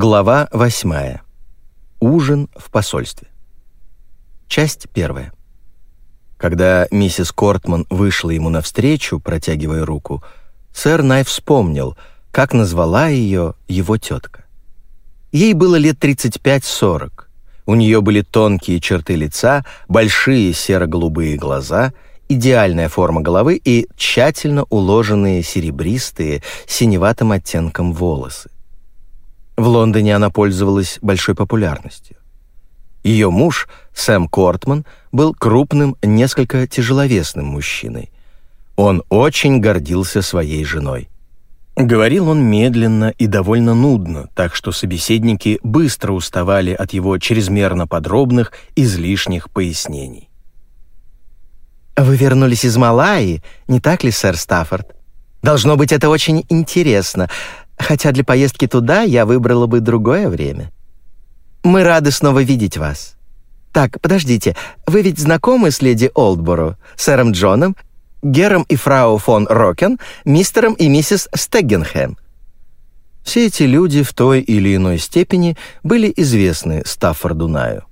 Глава 8. Ужин в посольстве. Часть первая. Когда миссис Кортман вышла ему навстречу, протягивая руку, сэр Най вспомнил, как назвала ее его тетка. Ей было лет 35-40. У нее были тонкие черты лица, большие серо-голубые глаза, идеальная форма головы и тщательно уложенные серебристые синеватым оттенком волосы. В Лондоне она пользовалась большой популярностью. Ее муж, Сэм Кортман, был крупным, несколько тяжеловесным мужчиной. Он очень гордился своей женой. Говорил он медленно и довольно нудно, так что собеседники быстро уставали от его чрезмерно подробных, излишних пояснений. «Вы вернулись из Малайи, не так ли, сэр Стаффорд? Должно быть, это очень интересно хотя для поездки туда я выбрала бы другое время. Мы рады снова видеть вас. Так, подождите, вы ведь знакомы с леди Олдборо, сэром Джоном, Гером и фрау фон Рокен, мистером и миссис Стеггенхэм?» Все эти люди в той или иной степени были известны Стаффорду Наю.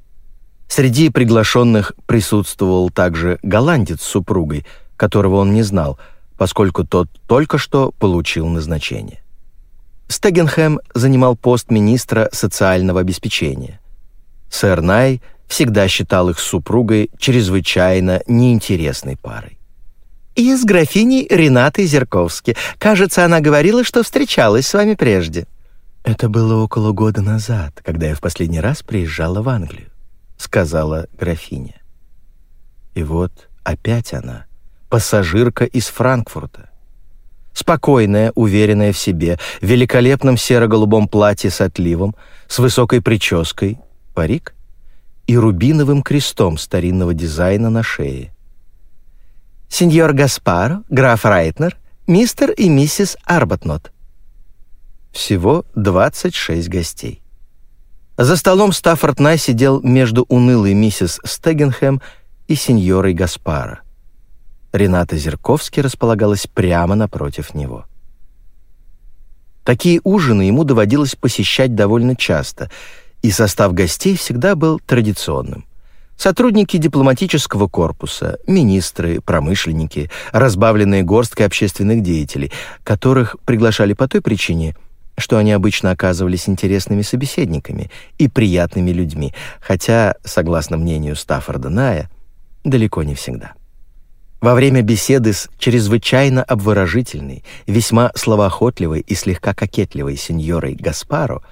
Среди приглашенных присутствовал также голландец с супругой, которого он не знал, поскольку тот только что получил назначение. Стегенхэм занимал пост министра социального обеспечения. Сэр Най всегда считал их супругой чрезвычайно неинтересной парой. «И с графиней Ренатой Зерковски. Кажется, она говорила, что встречалась с вами прежде». «Это было около года назад, когда я в последний раз приезжала в Англию», — сказала графиня. И вот опять она, пассажирка из Франкфурта спокойная, уверенная в себе, в великолепном серо-голубом платье с отливом, с высокой прической, парик и рубиновым крестом старинного дизайна на шее. «Сеньор Гаспаро, граф Райтнер, мистер и миссис Арбатнот». Всего 26 гостей. За столом Стаффорд Най сидел между унылой миссис Стегенхэм и сеньорой Гаспаро. Рената Зерковский располагалась прямо напротив него. Такие ужины ему доводилось посещать довольно часто, и состав гостей всегда был традиционным. Сотрудники дипломатического корпуса, министры, промышленники, разбавленные горсткой общественных деятелей, которых приглашали по той причине, что они обычно оказывались интересными собеседниками и приятными людьми, хотя, согласно мнению Стаффорда Ная, далеко не всегда. Во время беседы с чрезвычайно обворожительной, весьма словоохотливой и слегка кокетливой сеньорой Гаспаро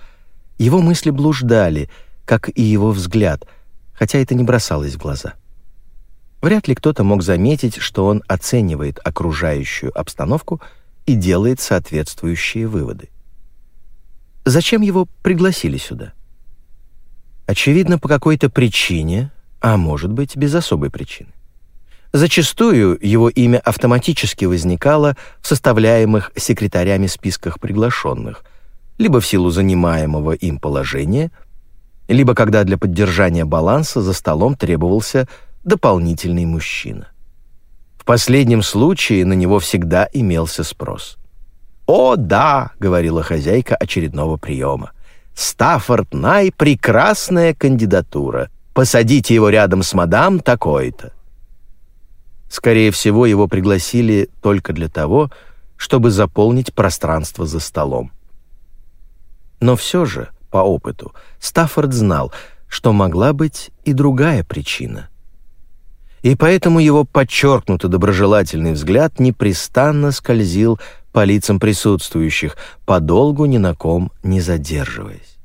его мысли блуждали, как и его взгляд, хотя это не бросалось в глаза. Вряд ли кто-то мог заметить, что он оценивает окружающую обстановку и делает соответствующие выводы. Зачем его пригласили сюда? Очевидно, по какой-то причине, а может быть, без особой причины. Зачастую его имя автоматически возникало в составляемых секретарями списках приглашенных, либо в силу занимаемого им положения, либо когда для поддержания баланса за столом требовался дополнительный мужчина. В последнем случае на него всегда имелся спрос. «О, да!» — говорила хозяйка очередного приема. «Стаффорд Най — прекрасная кандидатура. Посадите его рядом с мадам такой-то». Скорее всего, его пригласили только для того, чтобы заполнить пространство за столом. Но все же, по опыту, Стаффорд знал, что могла быть и другая причина. И поэтому его подчеркнуто доброжелательный взгляд непрестанно скользил по лицам присутствующих, подолгу ни на ком не задерживаясь.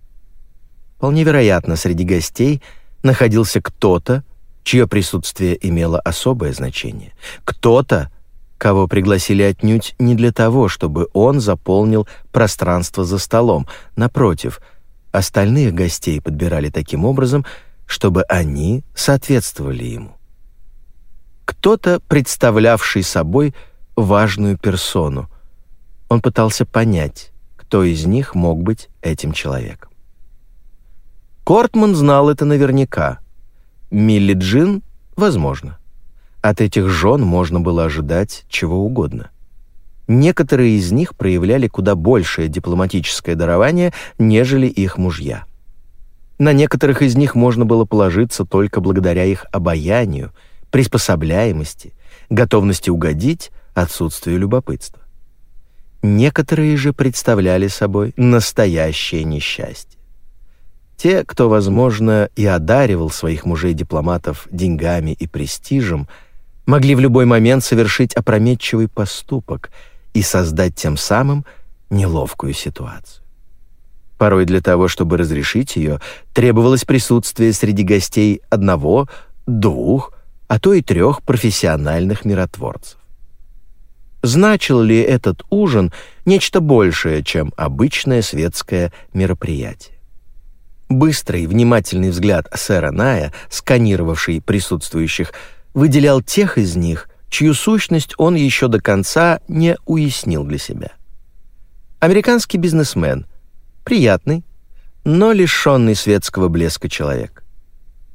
Вполне вероятно, среди гостей находился кто-то, чье присутствие имело особое значение. Кто-то, кого пригласили отнюдь не для того, чтобы он заполнил пространство за столом. Напротив, остальных гостей подбирали таким образом, чтобы они соответствовали ему. Кто-то, представлявший собой важную персону. Он пытался понять, кто из них мог быть этим человеком. Кортман знал это наверняка — Милли Джин — возможно. От этих жен можно было ожидать чего угодно. некоторые из них проявляли куда большее дипломатическое дарование, нежели их мужья. На некоторых из них можно было положиться только благодаря их обаянию, приспособляемости, готовности угодить, отсутствию любопытства. Некоторые же представляли собой настоящее несчастье. Те, кто, возможно, и одаривал своих мужей-дипломатов деньгами и престижем, могли в любой момент совершить опрометчивый поступок и создать тем самым неловкую ситуацию. Порой для того, чтобы разрешить ее, требовалось присутствие среди гостей одного, двух, а то и трех профессиональных миротворцев. Значил ли этот ужин нечто большее, чем обычное светское мероприятие? Быстрый, внимательный взгляд сэра Ная, сканировавший присутствующих, выделял тех из них, чью сущность он еще до конца не уяснил для себя. Американский бизнесмен, приятный, но лишенный светского блеска человек.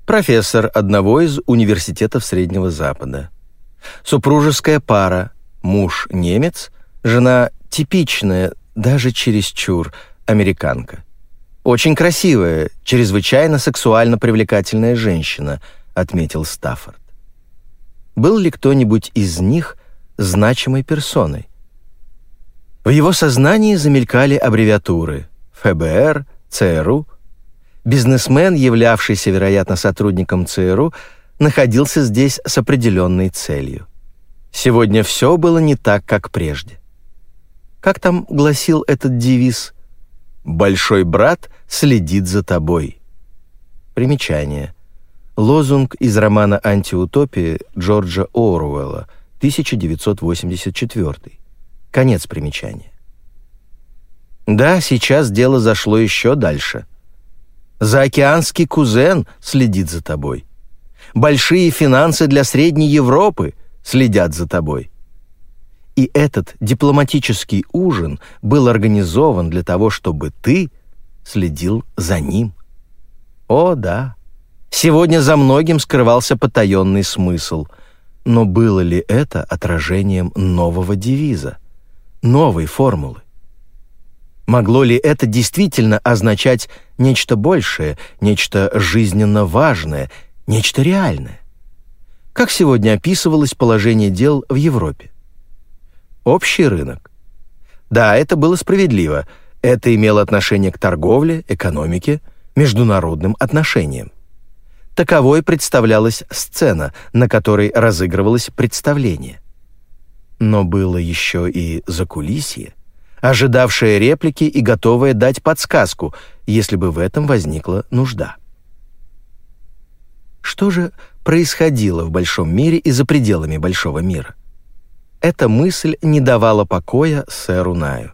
Профессор одного из университетов Среднего Запада. Супружеская пара, муж немец, жена типичная, даже чересчур, американка. Очень красивая, чрезвычайно сексуально привлекательная женщина, отметил Стаффорд. Был ли кто-нибудь из них значимой персоной? В его сознании замелькали аббревиатуры ФБР, ЦРУ. Бизнесмен, являвшийся, вероятно, сотрудником ЦРУ, находился здесь с определенной целью. Сегодня все было не так, как прежде. Как там гласил этот девиз? «Большой брат следит за тобой». Примечание. Лозунг из романа «Антиутопия» Джорджа Оруэлла, 1984. Конец примечания. Да, сейчас дело зашло еще дальше. Заокеанский кузен следит за тобой. Большие финансы для Средней Европы следят за тобой. И этот дипломатический ужин был организован для того, чтобы ты следил за ним. О, да. Сегодня за многим скрывался потаенный смысл. Но было ли это отражением нового девиза, новой формулы? Могло ли это действительно означать нечто большее, нечто жизненно важное, нечто реальное? Как сегодня описывалось положение дел в Европе? Общий рынок. Да, это было справедливо. Это имело отношение к торговле, экономике, международным отношениям. Таковой представлялась сцена, на которой разыгрывалось представление. Но было еще и закулисье — ожидавшая реплики и готовая дать подсказку, если бы в этом возникла нужда. Что же происходило в большом мире и за пределами большого мира? Эта мысль не давала покоя сэру Наю.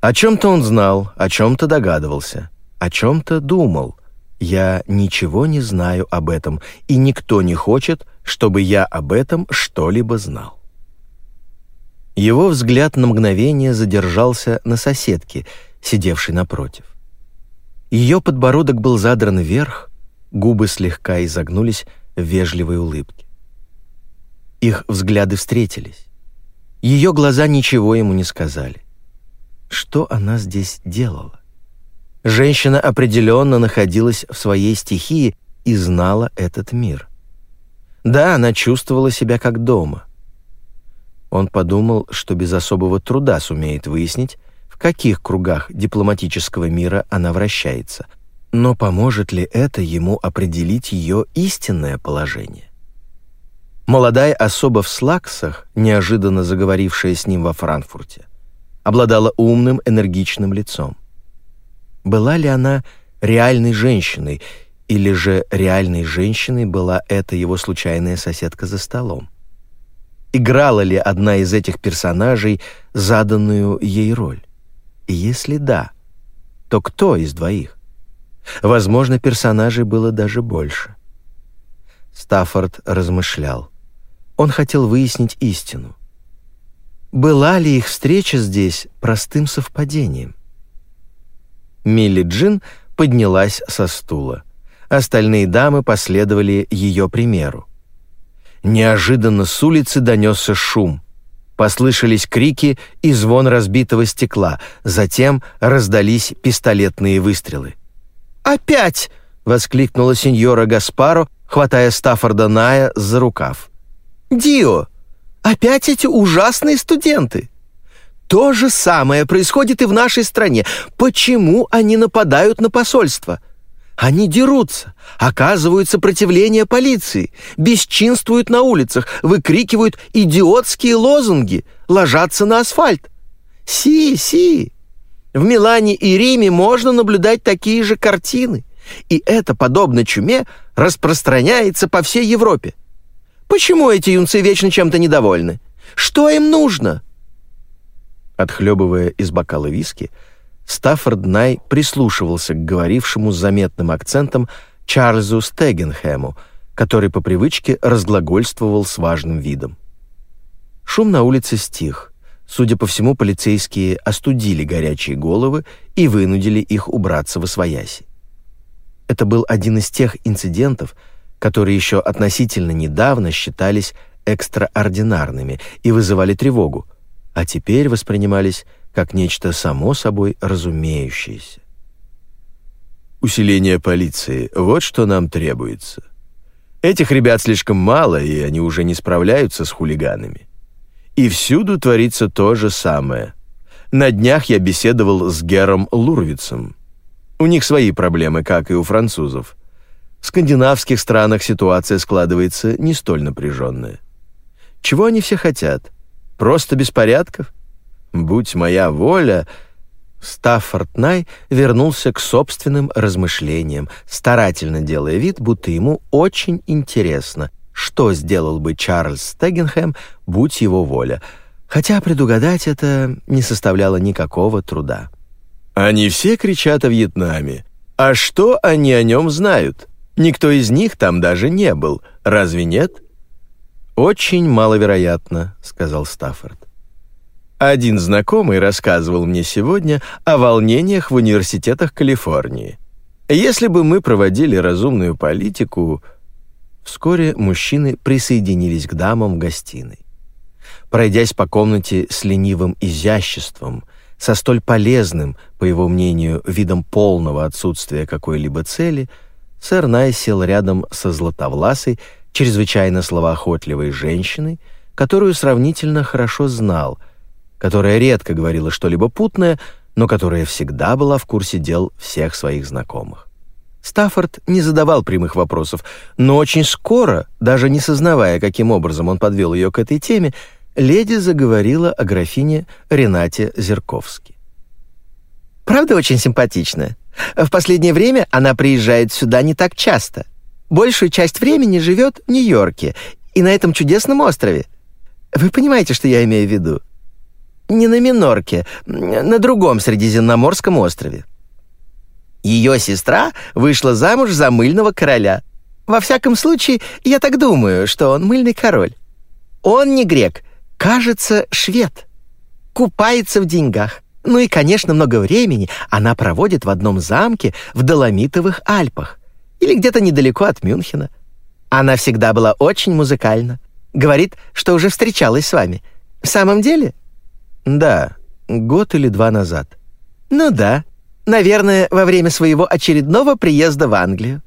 О чем-то он знал, о чем-то догадывался, о чем-то думал. Я ничего не знаю об этом, и никто не хочет, чтобы я об этом что-либо знал. Его взгляд на мгновение задержался на соседке, сидевшей напротив. Ее подбородок был задран вверх, губы слегка изогнулись в вежливой улыбке. Их взгляды встретились. Ее глаза ничего ему не сказали. Что она здесь делала? Женщина определенно находилась в своей стихии и знала этот мир. Да, она чувствовала себя как дома. Он подумал, что без особого труда сумеет выяснить, в каких кругах дипломатического мира она вращается. Но поможет ли это ему определить ее истинное положение? Молодая особа в слаксах, неожиданно заговорившая с ним во Франкфурте, обладала умным, энергичным лицом. Была ли она реальной женщиной, или же реальной женщиной была эта его случайная соседка за столом? Играла ли одна из этих персонажей заданную ей роль? И если да, то кто из двоих? Возможно, персонажей было даже больше. Стаффорд размышлял. Он хотел выяснить истину. Была ли их встреча здесь простым совпадением? Милли Джин поднялась со стула. Остальные дамы последовали ее примеру. Неожиданно с улицы донесся шум. Послышались крики и звон разбитого стекла, затем раздались пистолетные выстрелы. «Опять!» — воскликнула сеньора Гаспаро, хватая Стаффорда Ная за рукав. «Дио! Опять эти ужасные студенты!» То же самое происходит и в нашей стране. Почему они нападают на посольство? Они дерутся, оказывают сопротивление полиции, бесчинствуют на улицах, выкрикивают идиотские лозунги, ложатся на асфальт. Си, си. В Милане и Риме можно наблюдать такие же картины, и это, подобно чуме, распространяется по всей Европе. Почему эти юнцы вечно чем-то недовольны? Что им нужно? Отхлебывая из бокала виски, Стаффорд Най прислушивался к говорившему с заметным акцентом Чарльзу Стегенхэму, который по привычке разглагольствовал с важным видом. Шум на улице стих. Судя по всему, полицейские остудили горячие головы и вынудили их убраться в освояси. Это был один из тех инцидентов, которые еще относительно недавно считались экстраординарными и вызывали тревогу, а теперь воспринимались как нечто само собой разумеющееся. Усиление полиции — вот что нам требуется. Этих ребят слишком мало, и они уже не справляются с хулиганами. И всюду творится то же самое. На днях я беседовал с Гером Лурвицем. У них свои проблемы, как и у французов. В скандинавских странах ситуация складывается не столь напряженная. Чего они все хотят? Просто беспорядков? Будь моя воля, Стаффорд Най вернулся к собственным размышлениям, старательно делая вид, будто ему очень интересно, что сделал бы Чарльз Стегенхэм, будь его воля, хотя предугадать это не составляло никакого труда. Они все кричат о Вьетнаме. А что они о нем знают? Никто из них там даже не был. Разве нет? Очень маловероятно, сказал Стаффорд. Один знакомый рассказывал мне сегодня о волнениях в университетах Калифорнии. Если бы мы проводили разумную политику, вскоре мужчины присоединились к дамам в гостиной. Пройдясь по комнате с ленивым изяществом, со столь полезным, по его мнению, видом полного отсутствия какой-либо цели, сэр Най сел рядом со златовласой, чрезвычайно словоохотливой женщиной, которую сравнительно хорошо знал — которая редко говорила что-либо путное, но которая всегда была в курсе дел всех своих знакомых. Стаффорд не задавал прямых вопросов, но очень скоро, даже не сознавая, каким образом он подвел ее к этой теме, леди заговорила о графине Ренате Зерковски. «Правда очень симпатичная? В последнее время она приезжает сюда не так часто. Большую часть времени живет в Нью-Йорке и на этом чудесном острове. Вы понимаете, что я имею в виду? не на Минорке, на другом Средиземноморском острове. Ее сестра вышла замуж за мыльного короля. Во всяком случае, я так думаю, что он мыльный король. Он не грек, кажется, швед. Купается в деньгах. Ну и, конечно, много времени она проводит в одном замке в Доломитовых Альпах или где-то недалеко от Мюнхена. Она всегда была очень музыкальна. Говорит, что уже встречалась с вами. В самом деле, да, год или два назад. Ну да. Наверное, во время своего очередного приезда в Англию.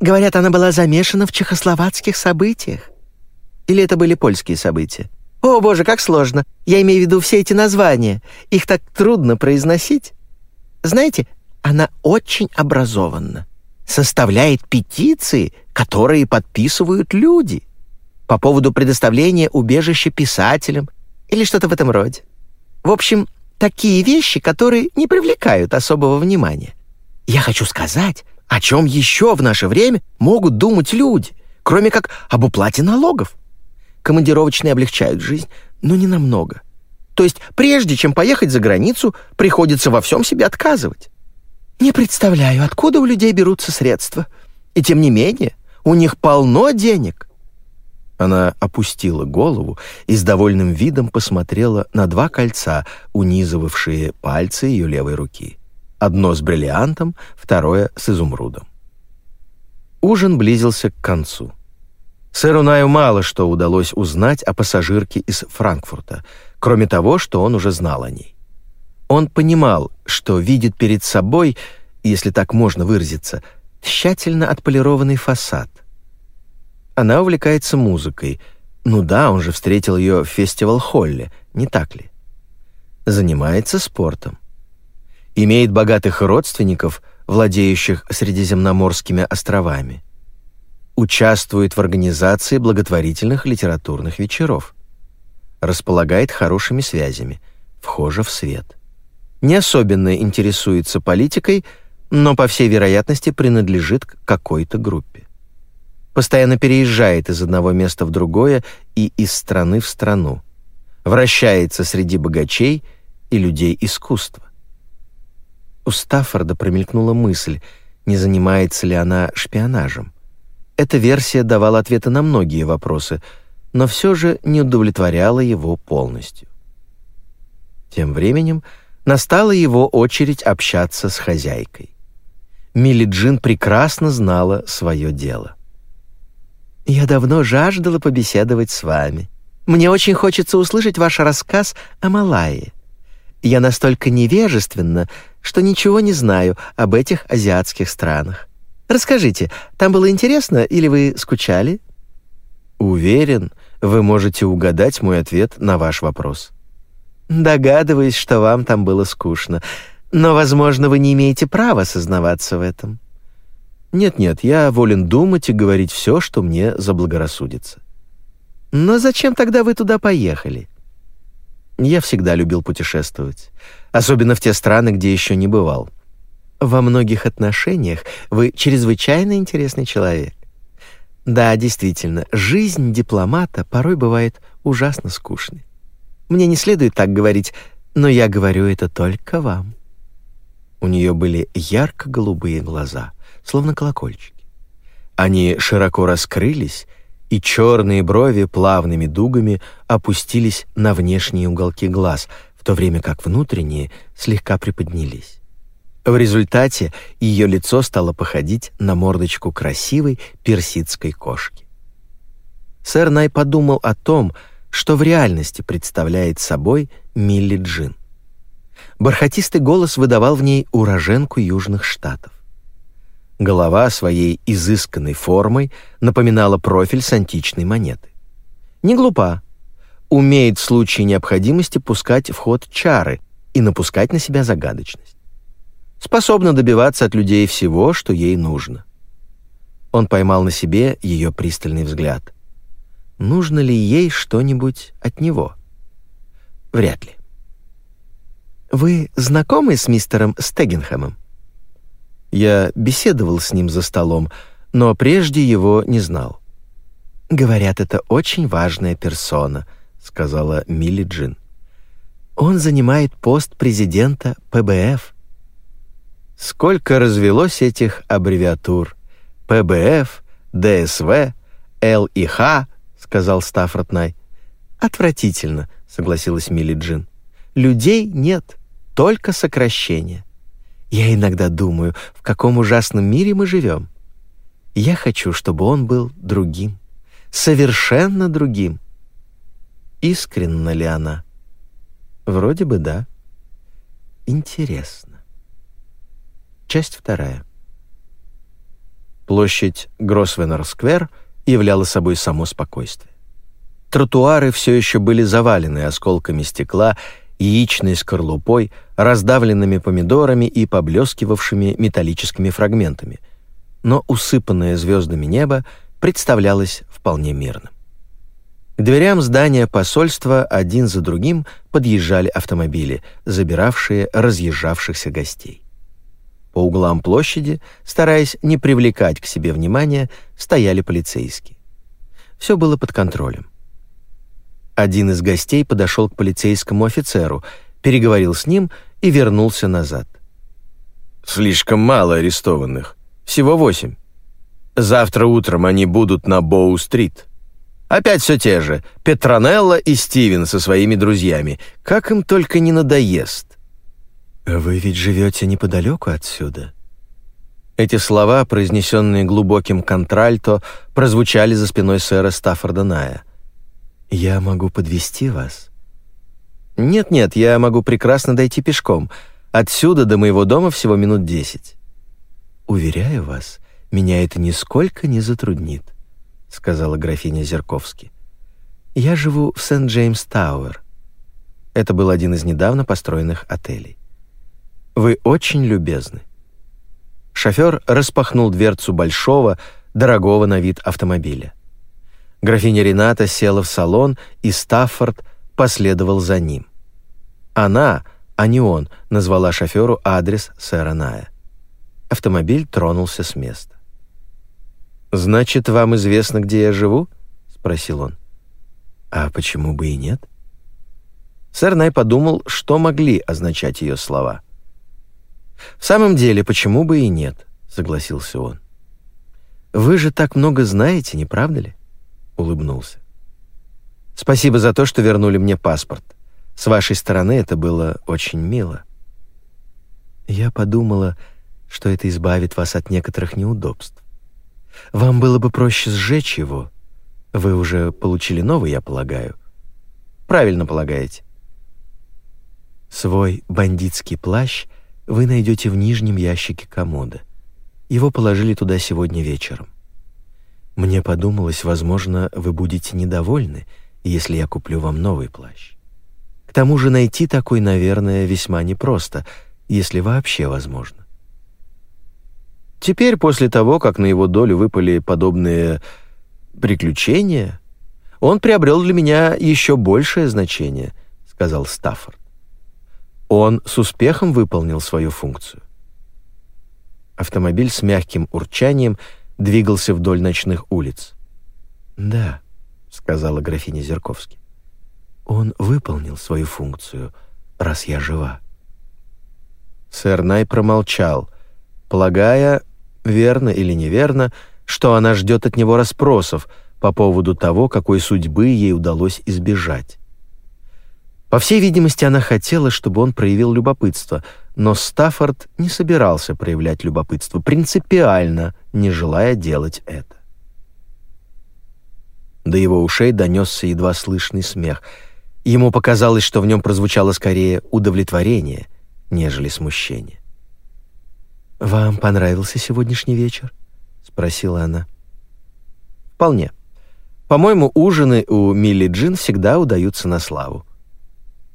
Говорят, она была замешана в чехословацких событиях. Или это были польские события? О, боже, как сложно. Я имею в виду все эти названия. Их так трудно произносить. Знаете, она очень образованна. Составляет петиции, которые подписывают люди по поводу предоставления убежища писателям или что-то в этом роде. В общем, такие вещи, которые не привлекают особого внимания. Я хочу сказать, о чем еще в наше время могут думать люди, кроме как об уплате налогов. Командировочные облегчают жизнь, но не намного. То есть, прежде чем поехать за границу, приходится во всем себе отказывать. Не представляю, откуда у людей берутся средства. И тем не менее, у них полно денег. Она опустила голову и с довольным видом посмотрела на два кольца, унизывавшие пальцы ее левой руки. Одно с бриллиантом, второе с изумрудом. Ужин близился к концу. Сэру Наю мало что удалось узнать о пассажирке из Франкфурта, кроме того, что он уже знал о ней. Он понимал, что видит перед собой, если так можно выразиться, тщательно отполированный фасад. Она увлекается музыкой. Ну да, он же встретил ее в фестивал-холле, не так ли? Занимается спортом. Имеет богатых родственников, владеющих Средиземноморскими островами. Участвует в организации благотворительных литературных вечеров. Располагает хорошими связями, вхожа в свет. Не особенно интересуется политикой, но, по всей вероятности, принадлежит к какой-то группе. Постоянно переезжает из одного места в другое и из страны в страну. Вращается среди богачей и людей искусства. У Стаффорда промелькнула мысль, не занимается ли она шпионажем. Эта версия давала ответы на многие вопросы, но все же не удовлетворяла его полностью. Тем временем настала его очередь общаться с хозяйкой. Милли Джин прекрасно знала свое дело. «Я давно жаждала побеседовать с вами. Мне очень хочется услышать ваш рассказ о Малайе. Я настолько невежественна, что ничего не знаю об этих азиатских странах. Расскажите, там было интересно или вы скучали?» «Уверен, вы можете угадать мой ответ на ваш вопрос». «Догадываюсь, что вам там было скучно, но, возможно, вы не имеете права сознаваться в этом». «Нет-нет, я волен думать и говорить все, что мне заблагорассудится». «Но зачем тогда вы туда поехали?» Я всегда любил путешествовать, особенно в те страны, где еще не бывал. Во многих отношениях вы чрезвычайно интересный человек. Да, действительно, жизнь дипломата порой бывает ужасно скучной. Мне не следует так говорить, но я говорю это только вам. У нее были ярко-голубые глаза, словно колокольчики. Они широко раскрылись, и черные брови плавными дугами опустились на внешние уголки глаз, в то время как внутренние слегка приподнялись. В результате ее лицо стало походить на мордочку красивой персидской кошки. Сэр Най подумал о том, что в реальности представляет собой Милли Джин. Бархатистый голос выдавал в ней уроженку Южных Штатов. Голова своей изысканной формой напоминала профиль с античной монеты. Не глупа. Умеет в случае необходимости пускать в ход чары и напускать на себя загадочность. Способна добиваться от людей всего, что ей нужно. Он поймал на себе ее пристальный взгляд. Нужно ли ей что-нибудь от него? Вряд ли. «Вы знакомы с мистером Стегенхэмом?» Я беседовал с ним за столом, но прежде его не знал. «Говорят, это очень важная персона», — сказала Милли Джин. «Он занимает пост президента ПБФ». Сколько развелось этих аббревиатур. ПБФ, ДСВ, Л и Х, сказал Стаффорд Най. Отвратительно, согласилась Милли Джин. Людей нет, только сокращения. Я иногда думаю, в каком ужасном мире мы живем. Я хочу, чтобы он был другим, совершенно другим. Искренна ли она? Вроде бы да. Интересно. Часть вторая. Площадь Гросвеннер-сквер являла собой само спокойствие. Тротуары все еще были завалены осколками стекла яичной скорлупой, раздавленными помидорами и поблескивавшими металлическими фрагментами, но усыпанное звездами небо представлялось вполне мирным. К дверям здания посольства один за другим подъезжали автомобили, забиравшие разъезжавшихся гостей. По углам площади, стараясь не привлекать к себе внимания, стояли полицейские. Все было под контролем. Один из гостей подошел к полицейскому офицеру, переговорил с ним и вернулся назад. «Слишком мало арестованных. Всего восемь. Завтра утром они будут на Боу-стрит. Опять все те же. Петронелла и Стивен со своими друзьями. Как им только не надоест». «Вы ведь живете неподалеку отсюда?» Эти слова, произнесенные глубоким контральто, прозвучали за спиной сэра Стаффорда Ная — «Я могу подвести вас». Нет-нет, я могу прекрасно дойти пешком. Отсюда до моего дома всего минут десять. Уверяю вас, меня это нисколько не затруднит, сказала графиня Зерковски. Я живу в Сент-Джеймс-Тауэр. Это был один из недавно построенных отелей. Вы очень любезны. Шофер распахнул дверцу большого, дорогого на вид автомобиля. Графиня Рената села в салон, и Стаффорд последовал за ним. Она, а не он, назвала шоферу адрес сэра Ная. Автомобиль тронулся с места. «Значит, вам известно, где я живу?» — спросил он. «А почему бы и нет?» Сэр Най подумал, что могли означать ее слова. «В самом деле, почему бы и нет?» — согласился он. «Вы же так много знаете, не правда ли?» — улыбнулся. «Спасибо за то, что вернули мне паспорт. С вашей стороны это было очень мило». Я подумала, что это избавит вас от некоторых неудобств. Вам было бы проще сжечь его. Вы уже получили новый, я полагаю. Правильно полагаете. Свой бандитский плащ вы найдете в нижнем ящике комода. Его положили туда сегодня вечером. Мне подумалось, возможно, вы будете недовольны, если я куплю вам новый плащ. К тому же найти такой, наверное, весьма непросто, если вообще возможно. Теперь, после того, как на его долю выпали подобные приключения, он приобрел для меня еще большее значение, сказал Стаффорд. Он с успехом выполнил свою функцию. Автомобиль с мягким урчанием двигался вдоль ночных улиц. «Да», — сказала графиня Зерковски. «Он выполнил свою функцию, раз я жива». Сэр Най промолчал, полагая, верно или неверно, что она ждет от него расспросов по поводу того, какой судьбы ей удалось избежать. По всей видимости, она хотела, чтобы он проявил любопытство, но Стаффорд не собирался проявлять любопытство, принципиально не желая делать это. До его ушей донесся едва слышный смех. Ему показалось, что в нем прозвучало скорее удовлетворение, нежели смущение. «Вам понравился сегодняшний вечер?» — спросила она. «Вполне. По-моему, ужины у Милли Джин всегда удаются на славу».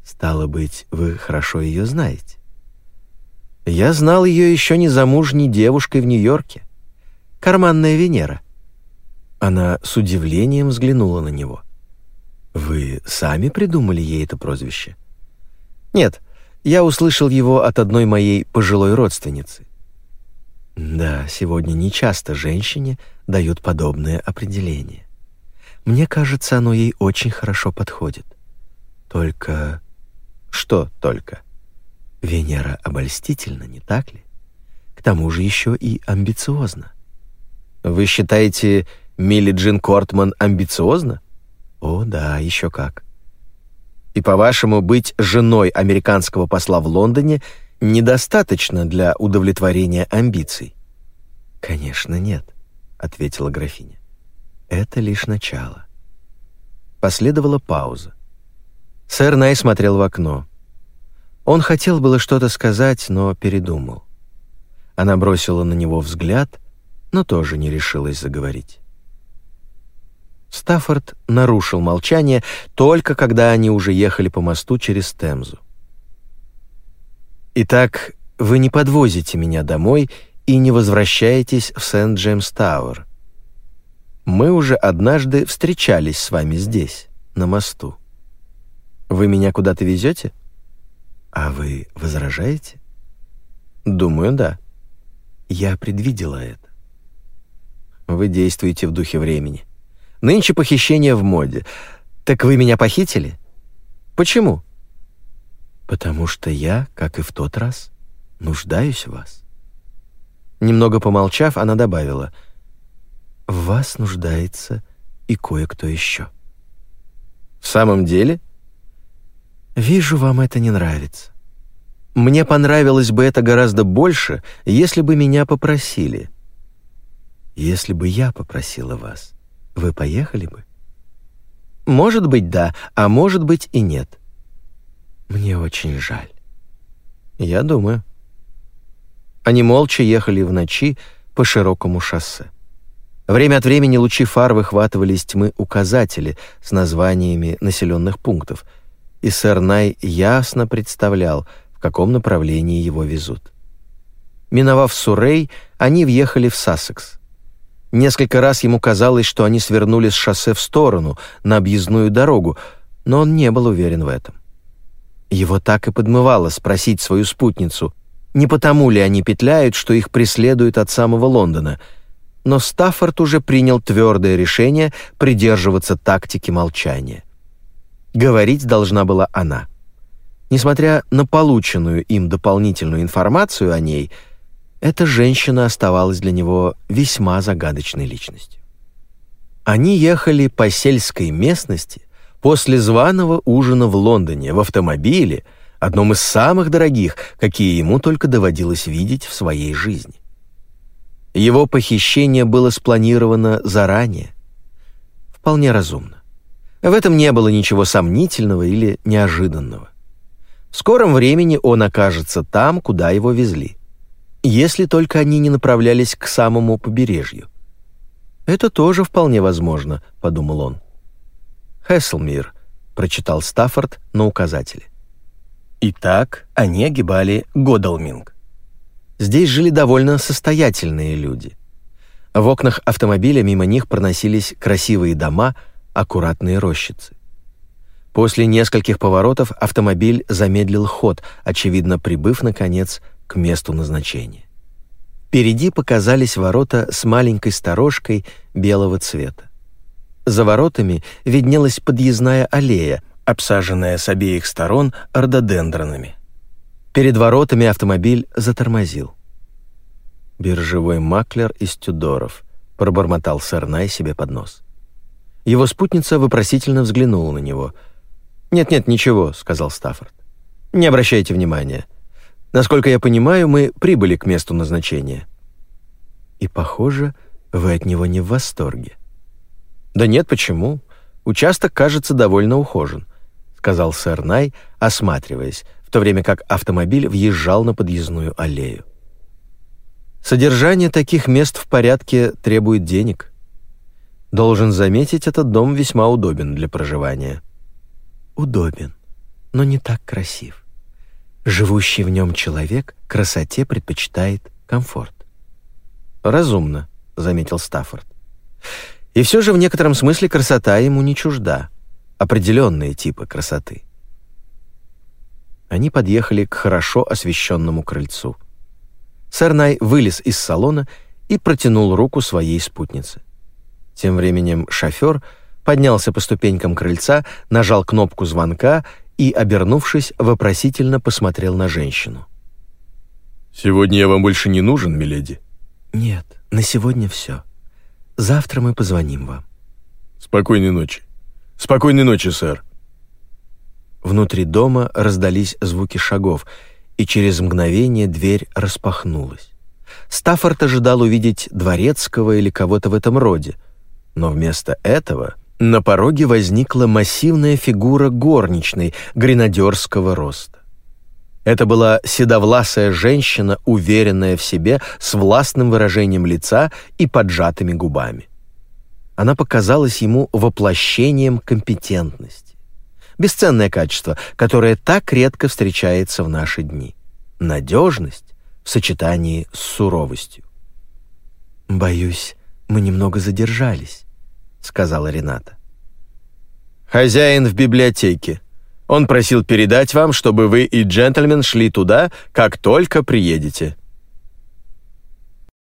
«Стало быть, вы хорошо ее знаете?» «Я знал ее еще незамужней девушкой в Нью-Йорке. Карманная Венера». Она с удивлением взглянула на него. «Вы сами придумали ей это прозвище?» «Нет, я услышал его от одной моей пожилой родственницы. Да, сегодня нечасто женщине дают подобное определение. Мне кажется, оно ей очень хорошо подходит. Только... Что только? Венера обольстительна, не так ли? К тому же еще и амбициозна. Вы считаете, Милли Джин Кортман амбициозна? О, да, еще как. И, по-вашему, быть женой американского посла в Лондоне — недостаточно для удовлетворения амбиций. Конечно, нет, ответила графиня. Это лишь начало. Последовала пауза. Сэр Най смотрел в окно. Он хотел было что-то сказать, но передумал. Она бросила на него взгляд, но тоже не решилась заговорить. Стаффорд нарушил молчание только когда они уже ехали по мосту через Темзу. Итак, вы не подвозите меня домой и не возвращаетесь в Сент-Джеймс-Тауэр. Мы уже однажды встречались с вами здесь, на мосту. Вы меня куда-то везете? А вы возражаете? Думаю, да. Я предвидела это. Вы действуете в духе времени. Нынче похищение в моде. Так вы меня похитили? Почему? потому что я, как и в тот раз, нуждаюсь в вас». Немного помолчав, она добавила, «В вас нуждается и кое-кто еще». «В самом деле?» «Вижу, вам это не нравится. Мне понравилось бы это гораздо больше, если бы меня попросили». «Если бы я попросила вас, вы поехали бы?» «Может быть, да, а может быть и нет». Мне очень жаль. Я думаю. Они молча ехали в ночи по широкому шоссе. Время от времени лучи фар выхватывали из тьмы указатели с названиями населенных пунктов, и сэр Най ясно представлял, в каком направлении его везут. Миновав Суррей, они въехали в Сассекс. Несколько раз ему казалось, что они свернули с шоссе в сторону, на объездную дорогу, но он не был уверен в этом. Его так и подмывало спросить свою спутницу, не потому ли они петляют, что их преследуют от самого Лондона, но Стаффорд уже принял твердое решение придерживаться тактики молчания. Говорить должна была она. Несмотря на полученную им дополнительную информацию о ней, эта женщина оставалась для него весьма загадочной личностью. Они ехали по сельской местности после званого ужина в Лондоне в автомобиле, одном из самых дорогих, какие ему только доводилось видеть в своей жизни. Его похищение было спланировано заранее. Вполне разумно. В этом не было ничего сомнительного или неожиданного. В скором времени он окажется там, куда его везли. Если только они не направлялись к самому побережью. «Это тоже вполне возможно», — подумал он. «Хесселмир», — прочитал Стаффорд на указателе. Итак, они огибали Годалминг. Здесь жили довольно состоятельные люди. В окнах автомобиля мимо них проносились красивые дома, аккуратные рощицы. После нескольких поворотов автомобиль замедлил ход, очевидно, прибыв, наконец, к месту назначения. Впереди показались ворота с маленькой сторожкой белого цвета. За воротами виднелась подъездная аллея, обсаженная с обеих сторон рододендронами. Перед воротами автомобиль затормозил. «Биржевой маклер из Тюдоров», — пробормотал сэр Най себе под нос. Его спутница вопросительно взглянула на него — «Нет-нет, ничего», — сказал Стаффорд. «Не обращайте внимания. Насколько я понимаю, мы прибыли к месту назначения». «И, похоже, вы от него не в восторге». «Да нет, почему? Участок, кажется, довольно ухожен», — сказал сэр Най, осматриваясь, в то время как автомобиль въезжал на подъездную аллею. «Содержание таких мест в порядке требует денег. Должен заметить, этот дом весьма удобен для проживания» удобен, но не так красив. Живущий в нем человек красоте предпочитает комфорт. «Разумно», — заметил Стаффорд. «И все же в некотором смысле красота ему не чужда. Определенные типы красоты». Они подъехали к хорошо освещенному крыльцу. Сэр Най вылез из салона и протянул руку своей спутнице. Тем временем шофер — поднялся по ступенькам крыльца, нажал кнопку звонка и, обернувшись, вопросительно посмотрел на женщину. «Сегодня я вам больше не нужен, миледи?» «Нет, на сегодня все. Завтра мы позвоним вам». «Спокойной ночи. Спокойной ночи, сэр». Внутри дома раздались звуки шагов, и через мгновение дверь распахнулась. Стаффорд ожидал увидеть дворецкого или кого-то в этом роде, но вместо этого на пороге возникла массивная фигура горничной гренадерского роста. Это была седовласая женщина, уверенная в себе, с властным выражением лица и поджатыми губами. Она показалась ему воплощением компетентности. Бесценное качество, которое так редко встречается в наши дни. Надежность в сочетании с суровостью. «Боюсь, мы немного задержались», сказала Рената. Хозяин в библиотеке. Он просил передать вам, чтобы вы и джентльмен шли туда, как только приедете.